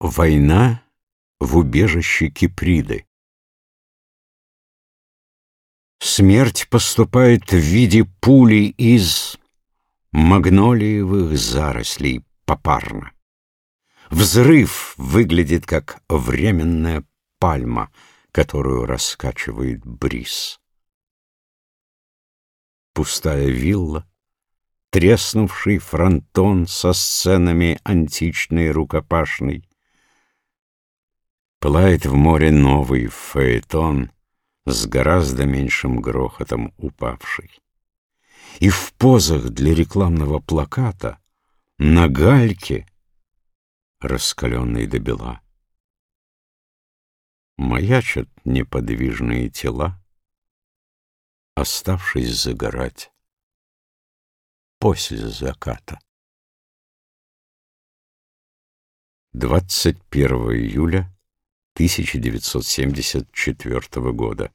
Война в убежище Киприды Смерть поступает в виде пули из магнолиевых зарослей попарно. Взрыв выглядит как временная пальма, которую раскачивает бриз. Пустая вилла, треснувший фронтон со сценами античной рукопашной, Пылает в море новый фаэтон С гораздо меньшим грохотом упавший. И в позах для рекламного плаката На гальке, раскаленной до бела, Маячат неподвижные тела, Оставшись загорать после заката. 21 июля 1974 года.